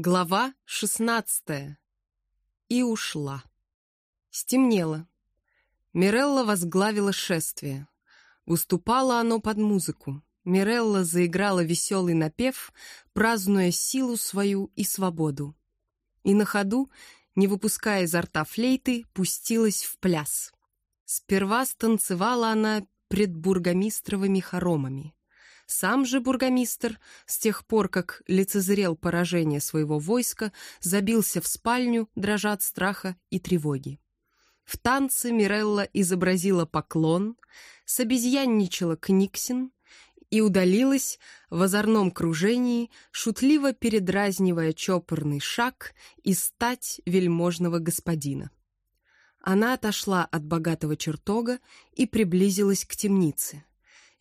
Глава шестнадцатая. И ушла. Стемнело. Мирелла возглавила шествие. Выступало оно под музыку. Мирелла заиграла веселый напев, празднуя силу свою и свободу. И на ходу, не выпуская изо рта флейты, пустилась в пляс. Сперва станцевала она пред бургомистровыми хоромами. Сам же бургомистр, с тех пор, как лицезрел поражение своего войска, забился в спальню, дрожа от страха и тревоги. В танце Мирелла изобразила поклон, собезьянничала Книксин и удалилась в озорном кружении, шутливо передразнивая чопорный шаг и стать вельможного господина. Она отошла от богатого чертога и приблизилась к темнице.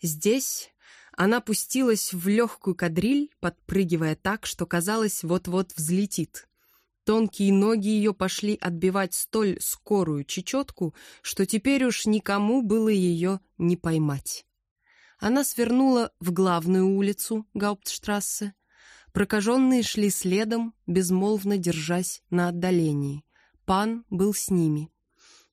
Здесь она пустилась в легкую кадриль, подпрыгивая так, что казалось, вот-вот взлетит. Тонкие ноги ее пошли отбивать столь скорую чечетку, что теперь уж никому было ее не поймать. Она свернула в главную улицу Гауптштрассе. Прокаженные шли следом, безмолвно держась на отдалении. Пан был с ними.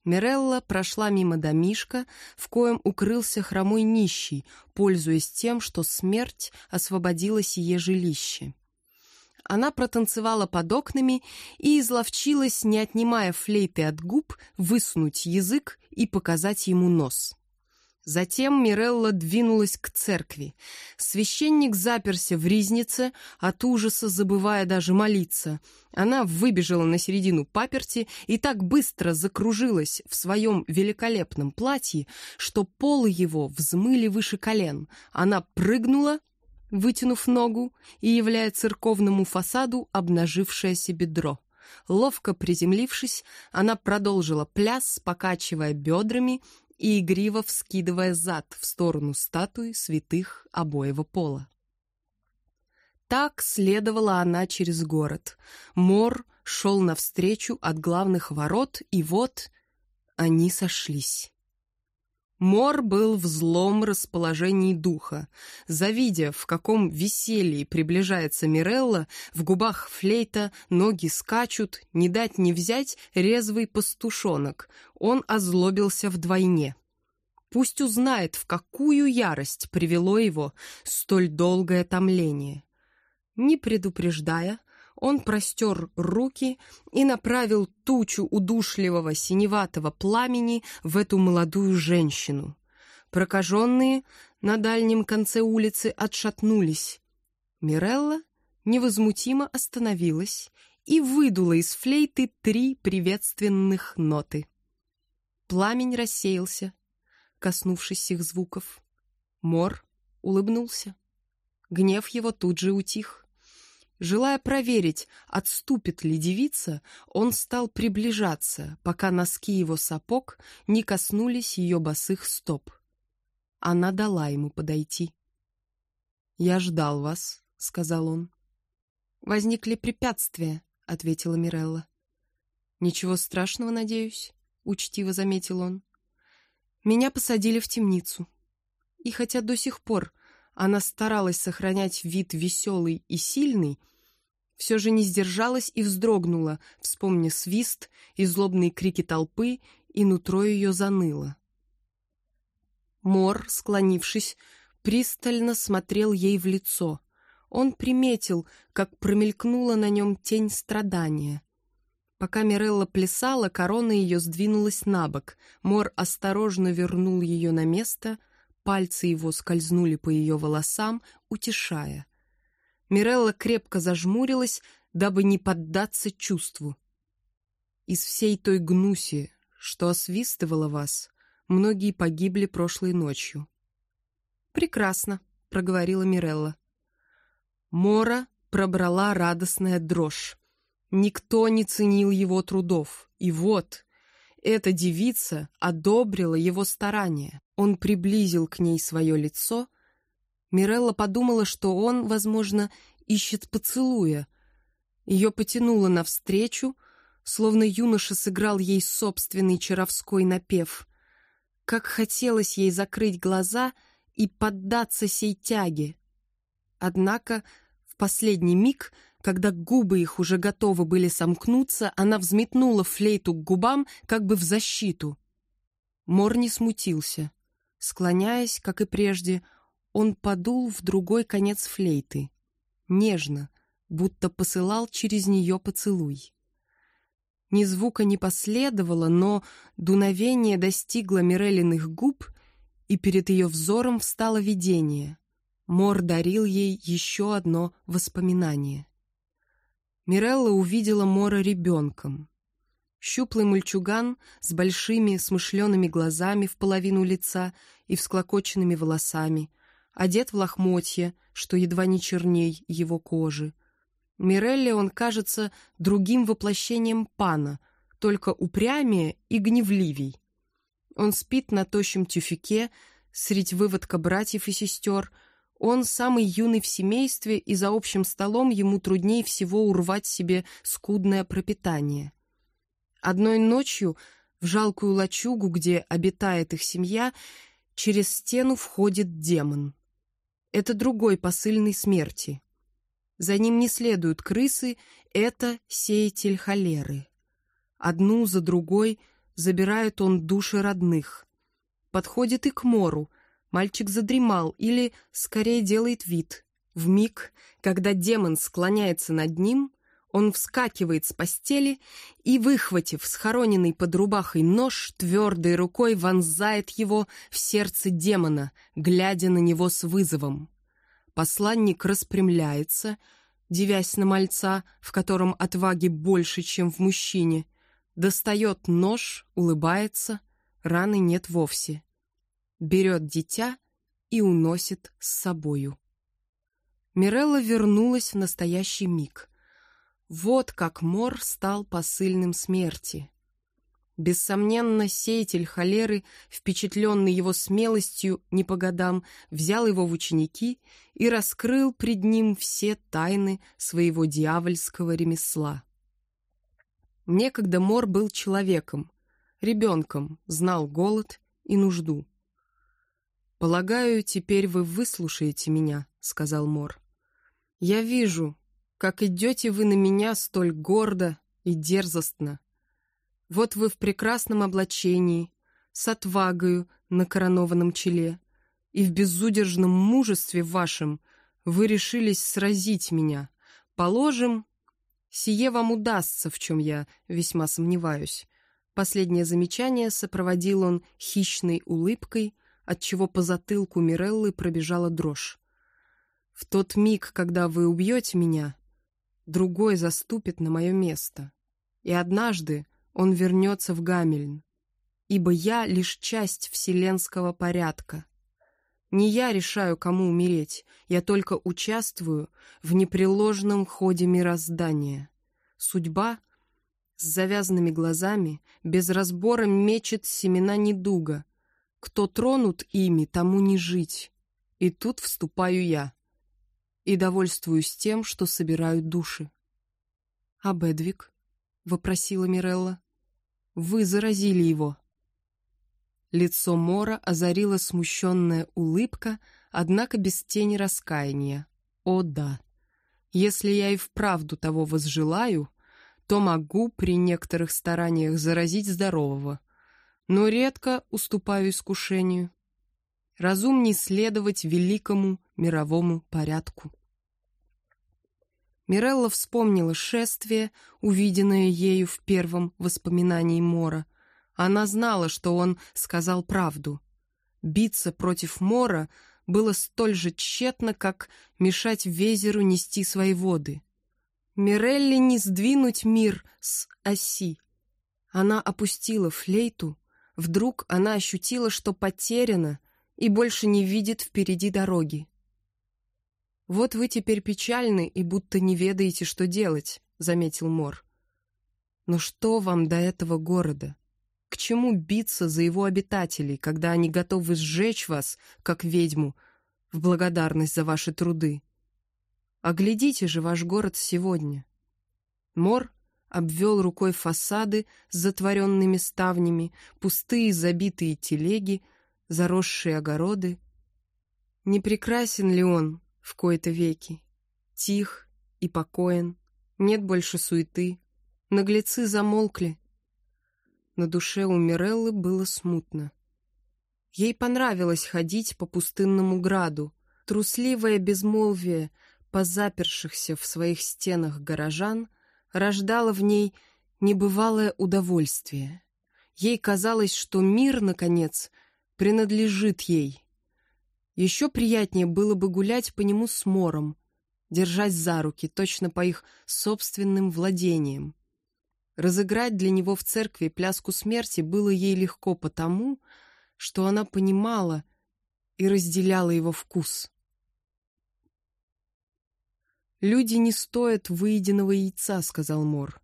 Мирелла прошла мимо домишка, в коем укрылся хромой нищий, пользуясь тем, что смерть освободила сие жилище. Она протанцевала под окнами и изловчилась, не отнимая флейты от губ, высунуть язык и показать ему нос. Затем Мирелла двинулась к церкви. Священник заперся в ризнице, от ужаса забывая даже молиться. Она выбежала на середину паперти и так быстро закружилась в своем великолепном платье, что полы его взмыли выше колен. Она прыгнула, вытянув ногу и являя церковному фасаду обнажившееся бедро. Ловко приземлившись, она продолжила пляс, покачивая бедрами и игриво вскидывая зад в сторону статуи святых обоего пола. Так следовала она через город. Мор шел навстречу от главных ворот, и вот они сошлись. Мор был в злом расположении духа. Завидя, в каком веселье приближается Мирелла, в губах флейта ноги скачут, не дать не взять резвый пастушонок. Он озлобился вдвойне. Пусть узнает, в какую ярость привело его столь долгое томление. Не предупреждая, он простер руки и направил тучу удушливого синеватого пламени в эту молодую женщину. Прокаженные на дальнем конце улицы отшатнулись. Мирелла невозмутимо остановилась и выдула из флейты три приветственных ноты. Пламень рассеялся, коснувшись сих звуков. Мор улыбнулся. Гнев его тут же утих. Желая проверить, отступит ли девица, он стал приближаться, пока носки его сапог не коснулись ее босых стоп. Она дала ему подойти. «Я ждал вас», — сказал он. «Возникли препятствия», — ответила Мирелла. «Ничего страшного, надеюсь», — учтиво заметил он. «Меня посадили в темницу. И хотя до сих пор она старалась сохранять вид веселый и сильный, все же не сдержалась и вздрогнула, вспомня свист и злобные крики толпы, и нутро ее заныло. Мор, склонившись, пристально смотрел ей в лицо. Он приметил, как промелькнула на нем тень страдания. Пока Мирелла плясала, корона ее сдвинулась на бок. Мор осторожно вернул ее на место — Пальцы его скользнули по ее волосам, утешая. Мирелла крепко зажмурилась, дабы не поддаться чувству. Из всей той гнуси, что освистывала вас, многие погибли прошлой ночью. «Прекрасно», — проговорила Мирелла. Мора пробрала радостная дрожь. Никто не ценил его трудов. И вот, эта девица одобрила его старания. Он приблизил к ней свое лицо. Мирелла подумала, что он, возможно, ищет поцелуя. Ее потянуло навстречу, словно юноша сыграл ей собственный чаровской напев. Как хотелось ей закрыть глаза и поддаться сей тяге. Однако в последний миг Когда губы их уже готовы были сомкнуться, она взметнула флейту к губам, как бы в защиту. Мор не смутился. Склоняясь, как и прежде, он подул в другой конец флейты. Нежно, будто посылал через нее поцелуй. Ни звука не последовало, но дуновение достигло Мирелиных губ, и перед ее взором встало видение. Мор дарил ей еще одно воспоминание. Мирелла увидела Мора ребенком. Щуплый мальчуган с большими смышленными глазами в половину лица и всклокоченными волосами, одет в лохмотья, что едва не черней его кожи. Мирелле он кажется другим воплощением пана, только упрямее и гневливей. Он спит на тощем тюфике, средь выводка братьев и сестер — он самый юный в семействе, и за общим столом ему труднее всего урвать себе скудное пропитание. Одной ночью в жалкую лачугу, где обитает их семья, через стену входит демон. Это другой посыльный смерти. За ним не следуют крысы, это сеятель холеры. Одну за другой забирает он души родных. Подходит и к Мору — Мальчик задремал или, скорее, делает вид. В миг, когда демон склоняется над ним, он вскакивает с постели и, выхватив схороненный под рубахой нож, твердой рукой вонзает его в сердце демона, глядя на него с вызовом. Посланник распрямляется, девясь на мальца, в котором отваги больше, чем в мужчине, достает нож, улыбается, раны нет вовсе берет дитя и уносит с собою. Мирелла вернулась в настоящий миг. Вот как Мор стал посыльным смерти. Бессомненно, сеятель холеры, впечатленный его смелостью не по годам, взял его в ученики и раскрыл пред ним все тайны своего дьявольского ремесла. Некогда Мор был человеком, ребенком, знал голод и нужду. «Полагаю, теперь вы выслушаете меня», — сказал Мор. «Я вижу, как идете вы на меня столь гордо и дерзостно. Вот вы в прекрасном облачении, с отвагою на коронованном челе, и в безудержном мужестве вашем вы решились сразить меня. Положим, сие вам удастся, в чем я весьма сомневаюсь». Последнее замечание сопроводил он хищной улыбкой — отчего по затылку Миреллы пробежала дрожь. «В тот миг, когда вы убьете меня, другой заступит на мое место, и однажды он вернется в Гамельн, ибо я лишь часть вселенского порядка. Не я решаю, кому умереть, я только участвую в непреложном ходе мироздания. Судьба с завязанными глазами без разбора мечет семена недуга — кто тронут ими, тому не жить. И тут вступаю я. И довольствуюсь тем, что собираю души. «А Бедвик?» — вопросила Мирелла. «Вы заразили его». Лицо Мора озарила смущенная улыбка, однако без тени раскаяния. «О да! Если я и вправду того возжелаю, то могу при некоторых стараниях заразить здорового но редко уступаю искушению. Разумней следовать великому мировому порядку. Мирелла вспомнила шествие, увиденное ею в первом воспоминании Мора. Она знала, что он сказал правду. Биться против Мора было столь же тщетно, как мешать Везеру нести свои воды. Мирелли не сдвинуть мир с оси. Она опустила флейту Вдруг она ощутила, что потеряна и больше не видит впереди дороги. «Вот вы теперь печальны и будто не ведаете, что делать», — заметил Мор. «Но что вам до этого города? К чему биться за его обитателей, когда они готовы сжечь вас, как ведьму, в благодарность за ваши труды? Оглядите же ваш город сегодня». Мор обвел рукой фасады с затворенными ставнями, пустые забитые телеги, заросшие огороды. Не прекрасен ли он в кои-то веки? Тих и покоен, нет больше суеты, наглецы замолкли. На душе у Миреллы было смутно. Ей понравилось ходить по пустынному граду, трусливое безмолвие позапершихся в своих стенах горожан рождало в ней небывалое удовольствие. Ей казалось, что мир, наконец, принадлежит ей. Еще приятнее было бы гулять по нему с Мором, держать за руки, точно по их собственным владениям. Разыграть для него в церкви пляску смерти было ей легко потому, что она понимала и разделяла его вкус. «Люди не стоят выеденного яйца», — сказал Мор.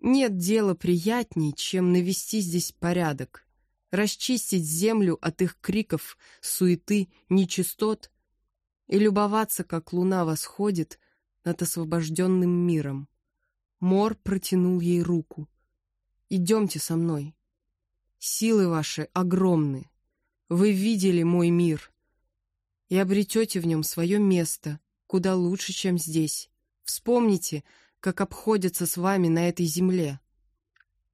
«Нет дела приятней, чем навести здесь порядок, расчистить землю от их криков, суеты, нечистот и любоваться, как луна восходит над освобожденным миром. Мор протянул ей руку. «Идемте со мной. Силы ваши огромны. Вы видели мой мир и обретете в нем свое место, куда лучше, чем здесь. Вспомните, как обходятся с вами на этой земле».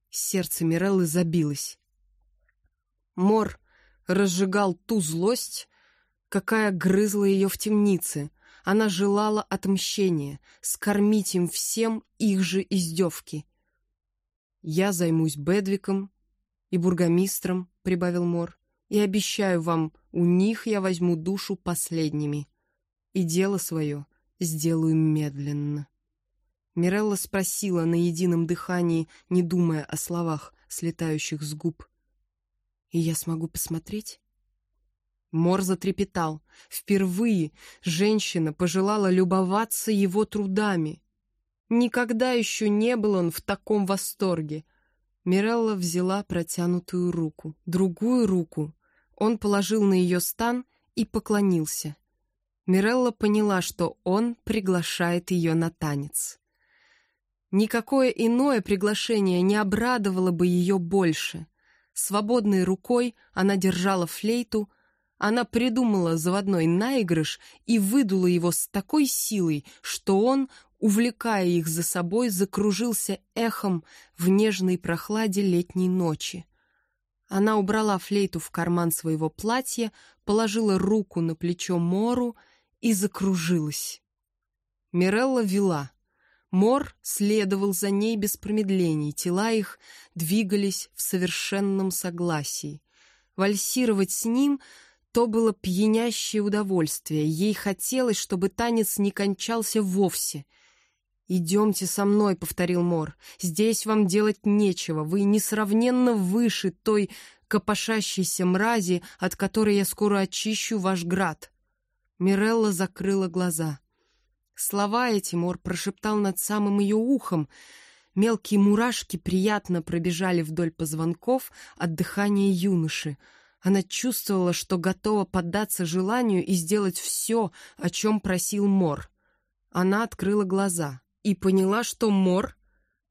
Сердце Миреллы забилось. Мор разжигал ту злость, какая грызла ее в темнице. Она желала отмщения, скормить им всем их же издевки. «Я займусь Бедвиком и бургомистром», — прибавил Мор, «и обещаю вам, у них я возьму душу последними, и дело свое сделаю медленно». Мирелла спросила на едином дыхании, не думая о словах, слетающих с губ. «И я смогу посмотреть?» Мор затрепетал. Впервые женщина пожелала любоваться его трудами. Никогда еще не был он в таком восторге. Мирелла взяла протянутую руку. Другую руку он положил на ее стан и поклонился. Мирелла поняла, что он приглашает ее на танец. Никакое иное приглашение не обрадовало бы ее больше. Свободной рукой она держала флейту, она придумала заводной наигрыш и выдула его с такой силой, что он, увлекая их за собой, закружился эхом в нежной прохладе летней ночи. Она убрала флейту в карман своего платья, положила руку на плечо Мору и закружилась. Мирелла вела. Мор следовал за ней без промедлений, тела их двигались в совершенном согласии. Вальсировать с ним — то было пьянящее удовольствие. Ей хотелось, чтобы танец не кончался вовсе. «Идемте со мной», — повторил Мор. «Здесь вам делать нечего. Вы несравненно выше той копошащейся мрази, от которой я скоро очищу ваш град». Мирелла закрыла глаза. Слова эти Мор прошептал над самым ее ухом. Мелкие мурашки приятно пробежали вдоль позвонков от дыхания юноши — она чувствовала, что готова поддаться желанию и сделать все, о чем просил Мор. Она открыла глаза и поняла, что Мор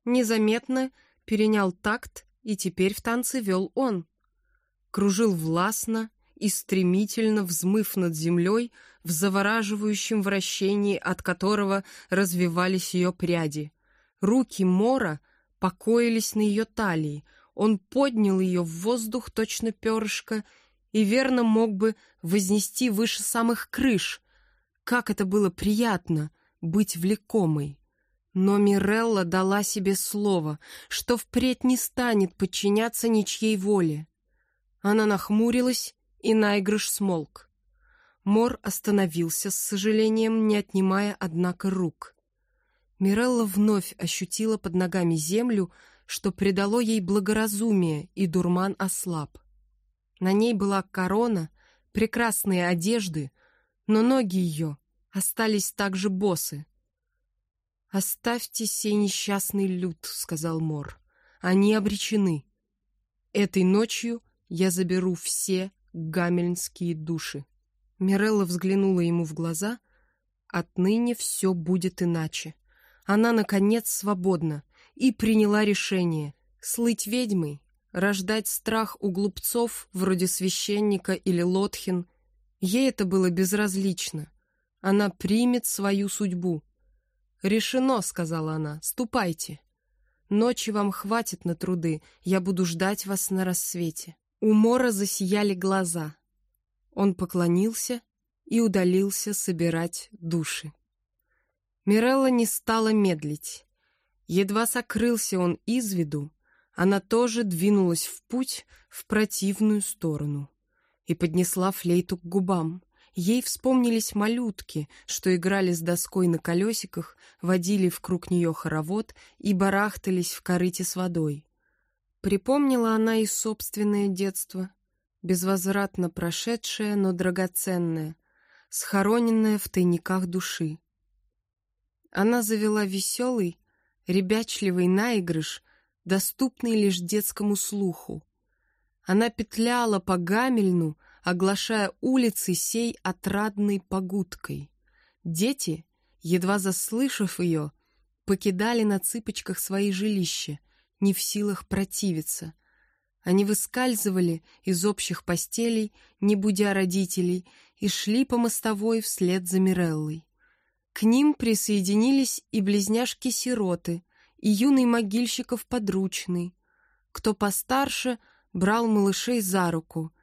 незаметно перенял такт, и теперь в танце вел он. Кружил властно и стремительно взмыв над землей в завораживающем вращении, от которого развивались ее пряди. Руки Мора покоились на ее талии — он поднял ее в воздух, точно перышко, и верно мог бы вознести выше самых крыш. Как это было приятно быть влекомой. Но Мирелла дала себе слово, что впредь не станет подчиняться ничьей воле. Она нахмурилась, и наигрыш смолк. Мор остановился, с сожалением, не отнимая, однако, рук. Мирелла вновь ощутила под ногами землю, что придало ей благоразумие, и дурман ослаб. На ней была корона, прекрасные одежды, но ноги ее остались также босы. «Оставьте сей несчастный люд», — сказал Мор. «Они обречены. Этой ночью я заберу все гамельнские души». Мирелла взглянула ему в глаза. «Отныне все будет иначе. Она, наконец, свободна и приняла решение слыть ведьмой, рождать страх у глупцов, вроде священника или Лотхин. Ей это было безразлично. Она примет свою судьбу. «Решено», — сказала она, — «ступайте. Ночи вам хватит на труды, я буду ждать вас на рассвете». У Мора засияли глаза. Он поклонился и удалился собирать души. Мирелла не стала медлить. Едва сокрылся он из виду, она тоже двинулась в путь в противную сторону и поднесла флейту к губам. Ей вспомнились малютки, что играли с доской на колесиках, водили вокруг нее хоровод и барахтались в корыте с водой. Припомнила она и собственное детство, безвозвратно прошедшее, но драгоценное, схороненное в тайниках души. Она завела веселый, ребячливый наигрыш, доступный лишь детскому слуху. Она петляла по Гамельну, оглашая улицы сей отрадной погудкой. Дети, едва заслышав ее, покидали на цыпочках свои жилища, не в силах противиться. Они выскальзывали из общих постелей, не будя родителей, и шли по мостовой вслед за Миреллой. К ним присоединились и близняшки-сироты, и юный могильщиков подручный. Кто постарше, брал малышей за руку,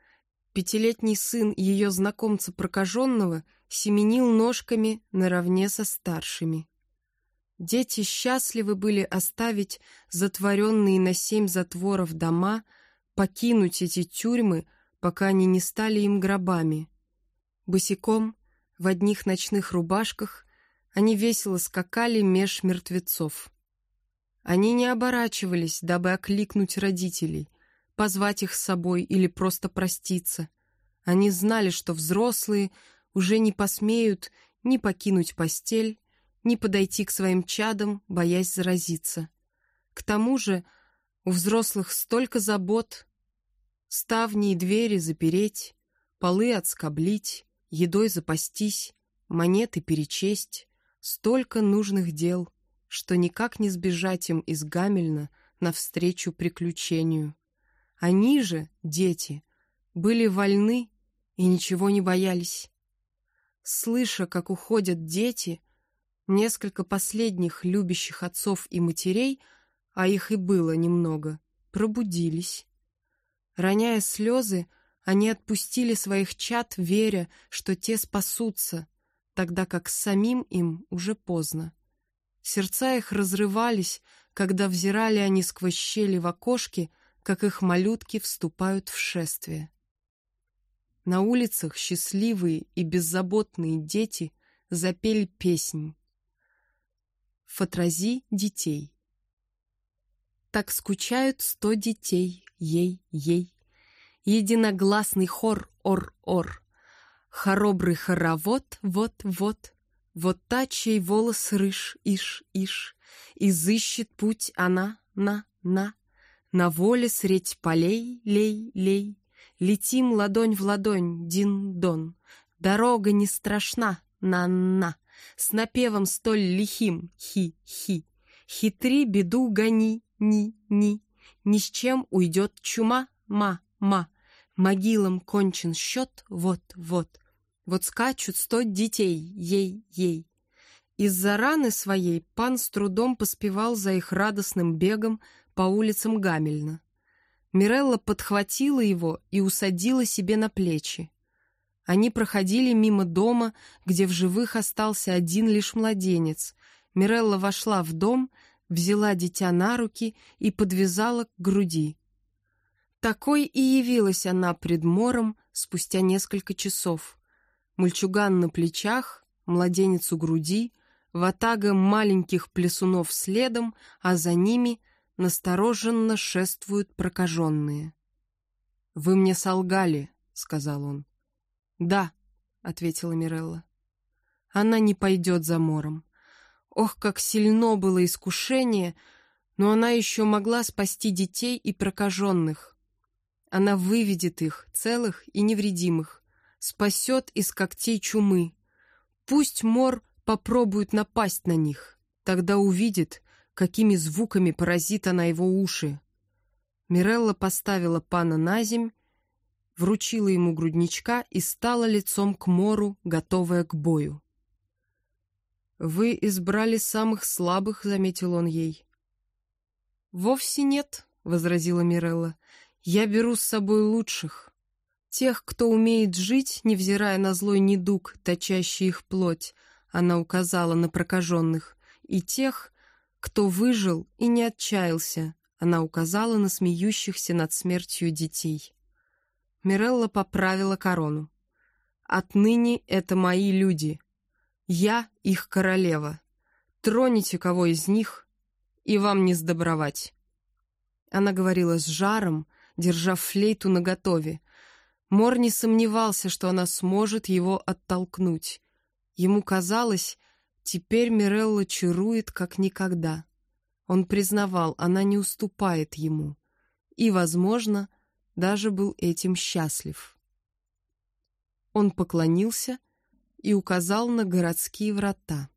Пятилетний сын ее знакомца прокаженного семенил ножками наравне со старшими. Дети счастливы были оставить затворенные на семь затворов дома, покинуть эти тюрьмы, пока они не стали им гробами. Босиком, в одних ночных рубашках, они весело скакали меж мертвецов. Они не оборачивались, дабы окликнуть родителей, позвать их с собой или просто проститься. Они знали, что взрослые уже не посмеют ни покинуть постель, ни подойти к своим чадам, боясь заразиться. К тому же у взрослых столько забот. Ставни и двери запереть, полы отскоблить, едой запастись, монеты перечесть. Столько нужных дел, что никак не сбежать им из Гамельна навстречу приключению. Они же, дети, были вольны и ничего не боялись. Слыша, как уходят дети, несколько последних любящих отцов и матерей, а их и было немного, пробудились. Роняя слезы, они отпустили своих чад, веря, что те спасутся, тогда как самим им уже поздно. Сердца их разрывались, когда взирали они сквозь щели в окошке, как их малютки вступают в шествие. На улицах счастливые и беззаботные дети запели песнь. Фотрази детей. Так скучают сто детей, ей-ей. Единогласный хор ор-ор. Хоробрый хоровод, вот-вот. Вот та, чей волос рыж, иш-иш. Изыщет путь она, на-на. На воле средь полей, лей-лей, Летим ладонь в ладонь, дин-дон. Дорога не страшна, на-на, С напевом столь лихим, хи-хи. Хитри беду гони, ни-ни. Ни с чем уйдет чума, ма-ма. Могилам кончен счет, вот-вот. Вот скачут сто детей, ей-ей. Из-за раны своей пан с трудом поспевал за их радостным бегом, по улицам Гамельна. Мирелла подхватила его и усадила себе на плечи. Они проходили мимо дома, где в живых остался один лишь младенец. Мирелла вошла в дом, взяла дитя на руки и подвязала к груди. Такой и явилась она пред мором спустя несколько часов. Мальчуган на плечах, младенец у груди, ватага маленьких плесунов следом, а за ними настороженно шествуют прокаженные. «Вы мне солгали», — сказал он. «Да», — ответила Мирелла. «Она не пойдет за мором. Ох, как сильно было искушение, но она еще могла спасти детей и прокаженных. Она выведет их, целых и невредимых, спасет из когтей чумы. Пусть мор попробует напасть на них, тогда увидит, какими звуками поразит она его уши. Мирелла поставила пана на земь, вручила ему грудничка и стала лицом к мору, готовая к бою. «Вы избрали самых слабых», — заметил он ей. «Вовсе нет», — возразила Мирелла. «Я беру с собой лучших. Тех, кто умеет жить, невзирая на злой недуг, точащий их плоть», — она указала на прокаженных, «и тех, кто выжил и не отчаялся», — она указала на смеющихся над смертью детей. Мирелла поправила корону. «Отныне это мои люди. Я их королева. Троните кого из них, и вам не сдобровать». Она говорила с жаром, держа флейту наготове. Мор не сомневался, что она сможет его оттолкнуть. Ему казалось, теперь Мирелла чарует как никогда. Он признавал, она не уступает ему. И, возможно, даже был этим счастлив. Он поклонился и указал на городские врата.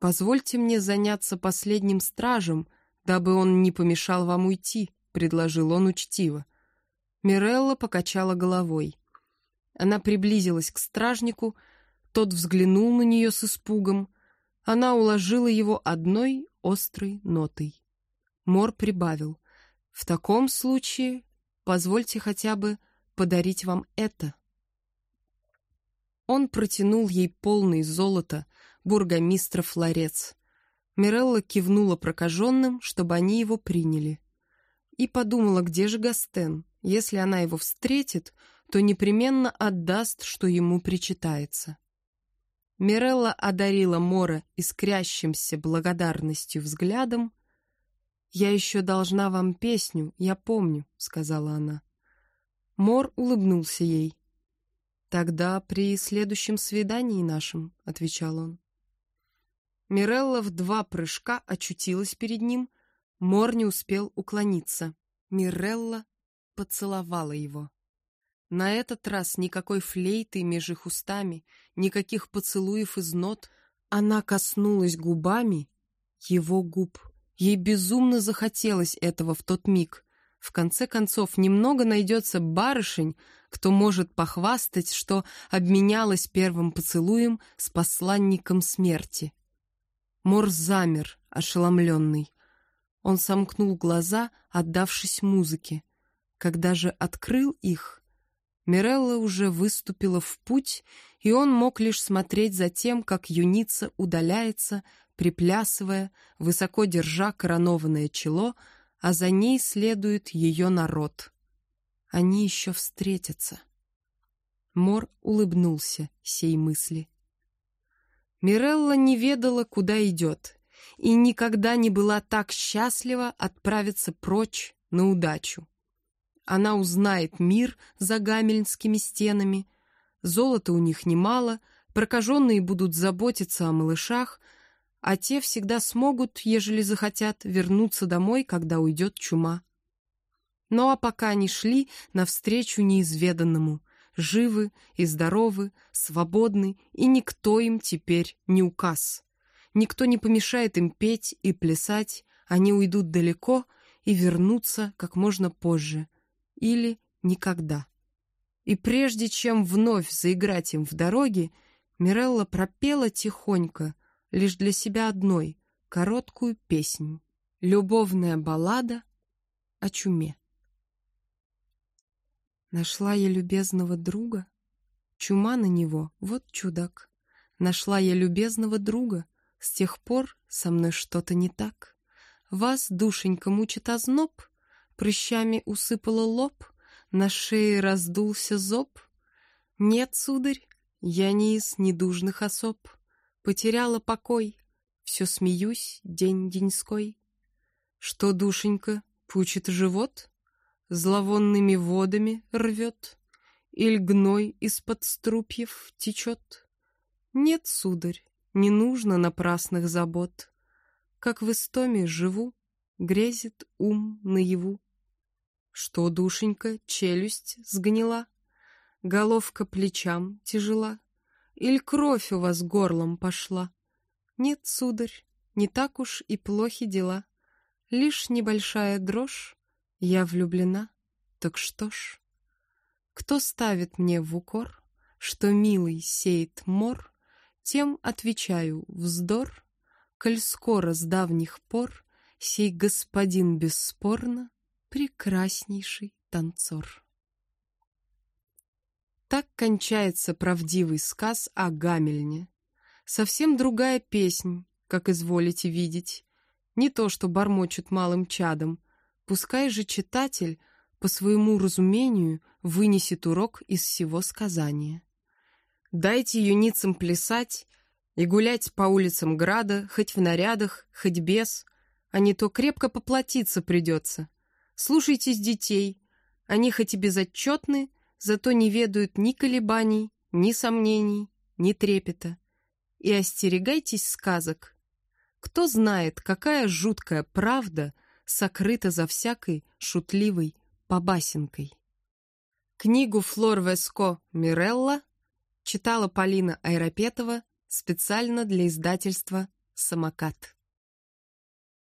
«Позвольте мне заняться последним стражем, дабы он не помешал вам уйти», — предложил он учтиво. Мирелла покачала головой. Она приблизилась к стражнику, тот взглянул на нее с испугом. Она уложила его одной острой нотой. Мор прибавил. «В таком случае Позвольте хотя бы подарить вам это». Он протянул ей полный золота бургомистров ларец. Мирелла кивнула прокаженным, чтобы они его приняли. И подумала, где же Гастен? Если она его встретит, то непременно отдаст, что ему причитается. Мирелла одарила Мора искрящимся благодарностью взглядом «Я еще должна вам песню, я помню», — сказала она. Мор улыбнулся ей. «Тогда при следующем свидании нашем», — отвечал он. Мирелла в два прыжка очутилась перед ним. Мор не успел уклониться. Мирелла поцеловала его. На этот раз никакой флейты между их устами, никаких поцелуев из нот. Она коснулась губами его губ. Ей безумно захотелось этого в тот миг. В конце концов, немного найдется барышень, кто может похвастать, что обменялась первым поцелуем с посланником смерти. Мор замер, ошеломленный. Он сомкнул глаза, отдавшись музыке. Когда же открыл их, Мирелла уже выступила в путь, и он мог лишь смотреть за тем, как юница удаляется, приплясывая, высоко держа коронованное чело, а за ней следует ее народ. Они еще встретятся. Мор улыбнулся сей мысли. Мирелла не ведала, куда идет, и никогда не была так счастлива отправиться прочь на удачу. Она узнает мир за гамельнскими стенами, золота у них немало, прокаженные будут заботиться о малышах, а те всегда смогут, ежели захотят, вернуться домой, когда уйдет чума. Ну а пока они шли навстречу неизведанному, живы и здоровы, свободны, и никто им теперь не указ. Никто не помешает им петь и плясать, они уйдут далеко и вернутся как можно позже. Или никогда. И прежде чем вновь заиграть им в дороге, Мирелла пропела тихонько, лишь для себя одной, короткую песнь. Любовная баллада о чуме. Нашла я любезного друга, чума на него, вот чудак. Нашла я любезного друга, с тех пор со мной что-то не так. Вас, душенька, мучит озноб, прыщами усыпала лоб, на шее раздулся зоб. Нет, сударь, я не из недужных особ потеряла покой, все смеюсь день деньской. Что, душенька, пучит живот, зловонными водами рвет, Иль гной из-под струпьев течет? Нет, сударь, не нужно напрасных забот. Как в истоме живу, грезит ум наяву. Что, душенька, челюсть сгнила, головка плечам тяжела, Иль кровь у вас горлом пошла? Нет, сударь, не так уж и плохи дела. Лишь небольшая дрожь, я влюблена, так что ж? Кто ставит мне в укор, что милый сеет мор, Тем отвечаю вздор, коль скоро с давних пор Сей господин бесспорно прекраснейший танцор. Так кончается правдивый сказ о Гамельне. Совсем другая песнь, как изволите видеть. Не то, что бормочут малым чадом. Пускай же читатель по своему разумению вынесет урок из всего сказания. Дайте юницам плясать и гулять по улицам Града, хоть в нарядах, хоть без, а не то крепко поплатиться придется. Слушайтесь детей, они хоть и безотчетны, зато не ведают ни колебаний, ни сомнений, ни трепета. И остерегайтесь сказок. Кто знает, какая жуткая правда сокрыта за всякой шутливой побасенкой. Книгу Флор Веско Мирелла Читала Полина Айропетова специально для издательства «Самокат».